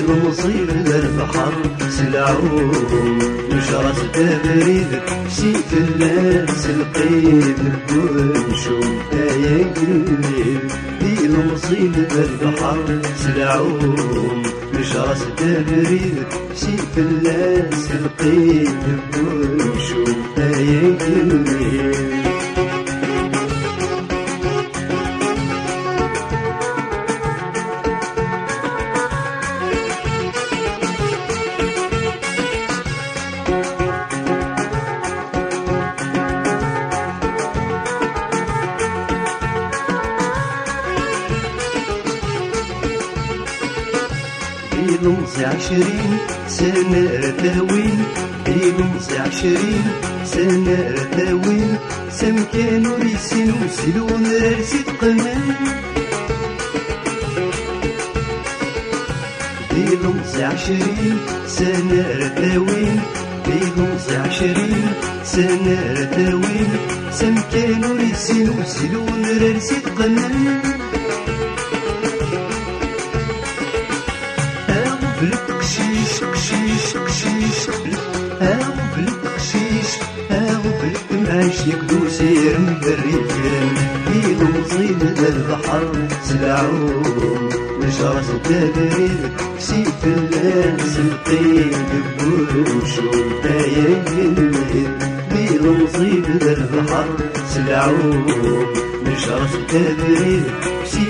المصير البحر سلعوم نشرة تبريد سيف الناس القيد ونشوف يا قليل في المصيب البحر سلعوم نشرة تبريد سيف الناس القيد ونشوف يا قليل بيلمس عشرين سنة تاوين بيلمس عشرين سنة تاوين سمكان وريسين وسلون راسي تقنان بيلمس عشرين سنة تاوين بيلمس عشرين سنة تاوين سمكان وريسين وسلون راسي تقنان بالقشيش قشيش قشيش هاو بالقشيش هاو بالقماش يكدو سير مدريفين في مصيد البحر سلعوم نشرة التدريب سيف الناس القيد بوشو يا يمين في مصيد البحر سلعوم نشرة التدريب سيف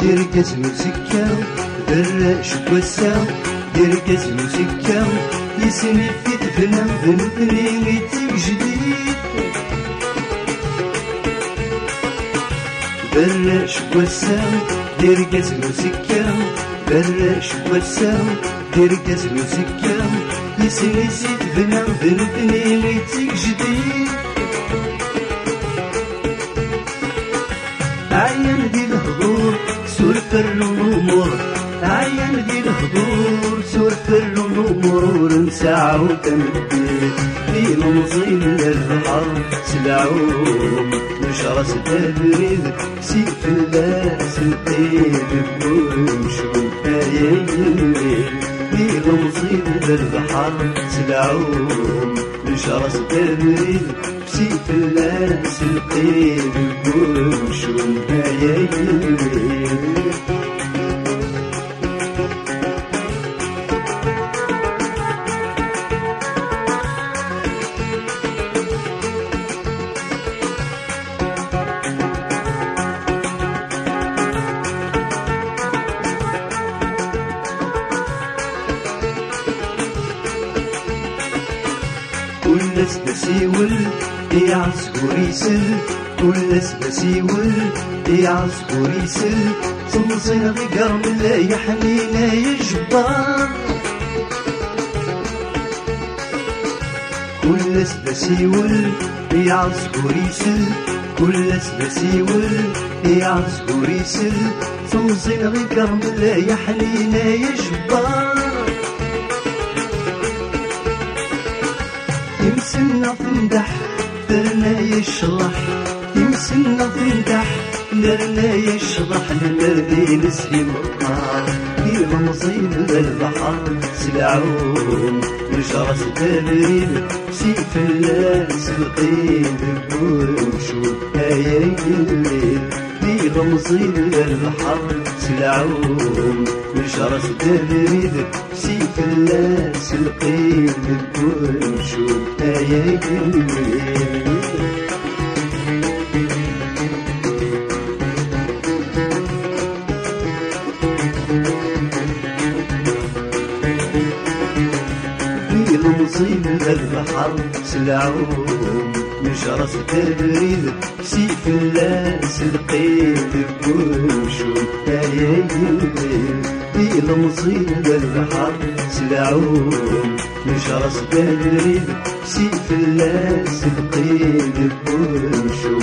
دير قزم وسكام دراش وسام دير قزم وسكام يسني في دفنا ذنبني ميتك جديد. دراش وسام دير قزم وسكام دراش وسام دير قزم وسكام يسني زيد بنا ذنبني ميتك جديد. عين دي الهضور سورة الأمور عين دي الهضور سورة الأمور نسعى وتمديد في مصيب البحر سلعوم نشرة تبريد سيف الناس الطيب بوشوف يا يمين في مصيب البحر سلعوم نشرة تبريد سيف الناس القيد بوشوف يا يمين كل سبسيول يا عسكر يسل كل سبسيول يا عسكر يسل صمصين من لا يحنينا يا جبار كل سبسيول يا عسكر يسل كل سبسيول يا عسكر يسل صمصين من لا يحنينا يا يمسنا فندح درنا يشرح يمسنا فندح درنا يشرح للمردي نسي مطار في مصيب البحر سلعوم نشرة تبريد سيف الناس القيد بوشوف يا الليل. في مصيب البحر سلعوم نشرة تبريد سيف الناس القيد بوشوف يا الليل في المصيب البحر سلعوم نشرة تبريد سيف الناس القيد بوشوف يا يمين في المصير البحر سلعوم نشرس بالريب سيف الله سبقين بوشو